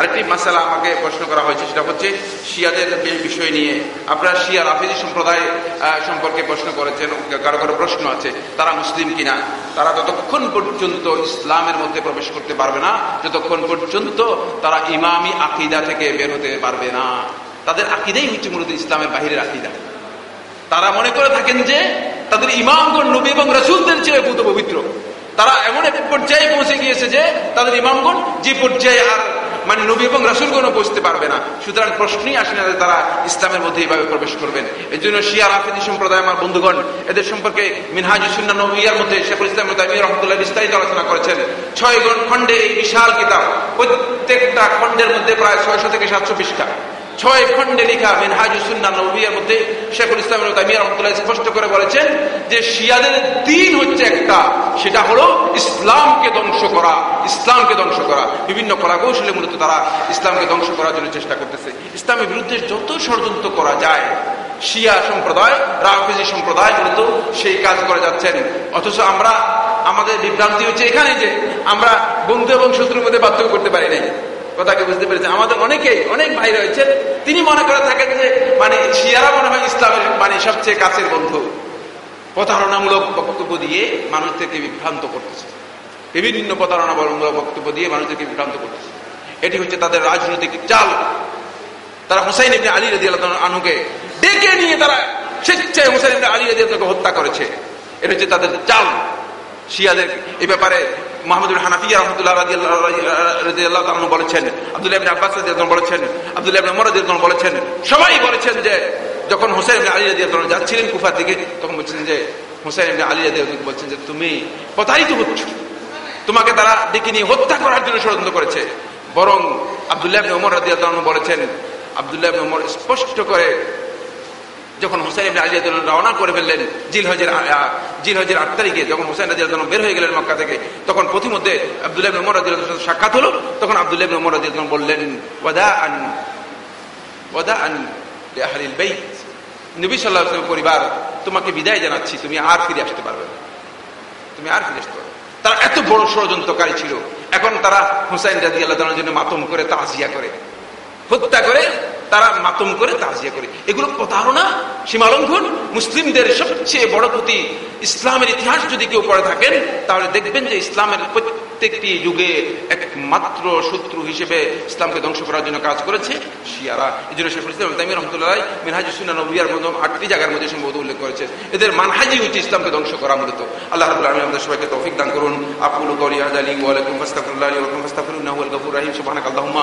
আরেকটি মাসালা আমাকে প্রশ্ন করা হয়েছে, সেটা হচ্ছে শিয়াদের বিষয় নিয়ে। আপনারা শিয়া রাফিজি সম্প্রদায় সম্পর্কে প্রশ্ন করেছেন, কারও কারও প্রশ্ন আছে, তারা মুসলিম কিনা? তারা ততক্ষণ পর্যন্ত ইসলামের মধ্যে প্রবেশ করতে পারবে না, যতক্ষণ পর্যন্ত তারা ইমামি আকিদা থেকে বের হতে পারবে না। তাদের আকিদাই হচ্ছে মূলত ইসলামের বাহিরের আকিদা। তারা মনে করে থাকেন যে তাদের ইমামগণ নবী এবং রসুলদের চেয়ে পবিত্র তারা এমন এক পর্যায়ে পৌঁছে গিয়েছে যে তাদের ইমামগণ যে পর্যায়ে আর মানে নবী এবং রাসুলগণও বুঝতে পারবে না। সুতরাং প্রশ্নই আসে না তারা ইসলামের মধ্যে এইভাবে প্রবেশ করবেন। এই জন্য শিয়া রাফিদি সম্প্রদায়, আমার বন্ধুগণ, এদের সম্পর্কে মিনহাজ সুন্না নবিয়ার মধ্যে শেখুল ইসলাম রহমতুল্লাহ বিস্তারিত আলোচনা করেছেন। ছয় খণ্ডে এই বিশাল কিতাব, প্রত্যেকটা খণ্ডের মধ্যে প্রায় ছয়শো থেকে সাতশো পৃষ্ঠা। ছয় খণ্ডে লেখা মিনহাজুসুন্না নবিয়ার মধ্যে শেখুল ইসলাম তামিয়া রহমতুল্লাহ স্পষ্ট করে বলেছেন যে শিয়াদের দিন হচ্ছে একটা, সেটা হলো ইসলামকে ধ্বংস করা, ইসলামকে ধ্বংস করা। বিভিন্ন কলাকৌশলে মূলত তারা ইসলামকে ধ্বংস করার জন্য চেষ্টা করতেছে। ইসলামের বিরুদ্ধে যত ষড়যন্ত্র করা যায়, শিয়া সম্প্রদায়, রাফেজি সম্প্রদায় মূলত সেই কাজ করে যাচ্ছেন। অথচ আমরা, আমাদের বিভ্রান্তি হচ্ছে এখানে যে আমরা বন্ধু এবং শত্রুর মধ্যে পার্থক্য করতে পারি নাই। কথাকে বুঝতে পেরেছে আমাদের অনেকেই, অনেক ভাই রয়েছেন, তিনি মনে করে থাকেন যে মানে শিয়ারা মনে হয় ইসলামের মানে সবচেয়ে কাছের বন্ধু। প্রতারণামূলক বক্তব্য দিয়ে মানুষদেরকে বিভ্রান্ত করতেছে। বিভিন্ন প্রতারণামূলক বক্তব্য দিয়ে মানুষদেরকে বিভ্রান্ত করতেছে। এটি হচ্ছে তাদের রাজনৈতিক চাল। তারা হুসাইন ইবনে আলী রাজি আনুকে ডেকে নিয়ে তারা স্বেচ্ছায় হুসাইন ইবনে আলী রাজি হত্যা করেছে। এটা হচ্ছে তাদের চাল। শিয়াদের এই ব্যাপারে মোহাম্মদুল হানাফিয়া বলেছেন আব্দুল ইবনে আব্বাস বলেছেন বলেছেন, সবাই বলেছেন যে যখন হোসেন যাচ্ছিলেন কুফার দিকে, তখন বলছেন যে হোসেন বলছেন যে, তুমি প্রতারিত হচ্ছ। তোমাকে তারা ডেকে নিয়ে হত্যা করার জন্য ষড়যন্ত্র করেছে। বরং আব্দুল্লাহ বলেছেন, আবদুল্লাহ স্পষ্ট করে যখন হোসেন ইবনে আলী রাদিয়াল্লাহু রওনা করে ফেললেন জিলহজের জিলহজের আট তারিখে, যখন হোসেন রাদিয়াল্লাহু বের হয়ে গেলেন মক্কা থেকে, তখন পথিমধ্যে আব্দুল্লাহ ইবনে ওমর রাদিয়াল্লাহু সাক্ষাৎ হলো। তখন আব্দুল্লাহ ইবনে ওমর রাদিয়াল্লাহু বললেন, ওয়াদাআন ওয়াদাআন লিআহলিল বাইত নবী সাল্লাল্লাহু আলাইহি পরিবার, তোমাকে বিদায় জানাচ্ছি, তুমি আর ফিরে আসতে পারবে না। তুমি আর ফিরে আসতে পারবে তারা এত বড় ষড়যন্ত্রকারী ছিল। এখন তারা হুসাইন রাদিয়াল্লাহু জন্য মাতম করে তাজিয়া করে, হত্যা করে তারা মাতম করে তাজিয়া করে। এগুলো প্রতারণা, সীমালঙ্ঘন, মুসলিমদের সবচেয়ে বড় প্রতি ইসলামের ইতিহাস যদি কেউ পড়ে থাকেন, তাহলে দেখবেন যে ইসলামের প্রত্যেকটি যুগে একমাত্র শত্রু হিসেবে ইসলামকে ধ্বংস করার জন্য কাজ করেছে শিয়ারা। এই জন্য শেখ ইসলাম তাইমি রহমতুল্লাহ মিনহাজুসুল্লাহ নবিয়ার মধ্যে আটটি জায়গার মধ্যে সম্ভবত উল্লেখ করেছে এদের মানহাজি হচ্ছে ইসলামকে ধ্বংস করা মূলত। আল্লাহ রাবুল আলমী আমাদের সবাইকে তৌফিক দান করুন। আকুল কৌলি আলী ওয়ালাইকুম ফাস্তাফুল্লাহ ওয়ালাইকুম ফাস্তাফুল্লাহ গফুর রাহিম। সুবহানাক আল্লাহুম্মা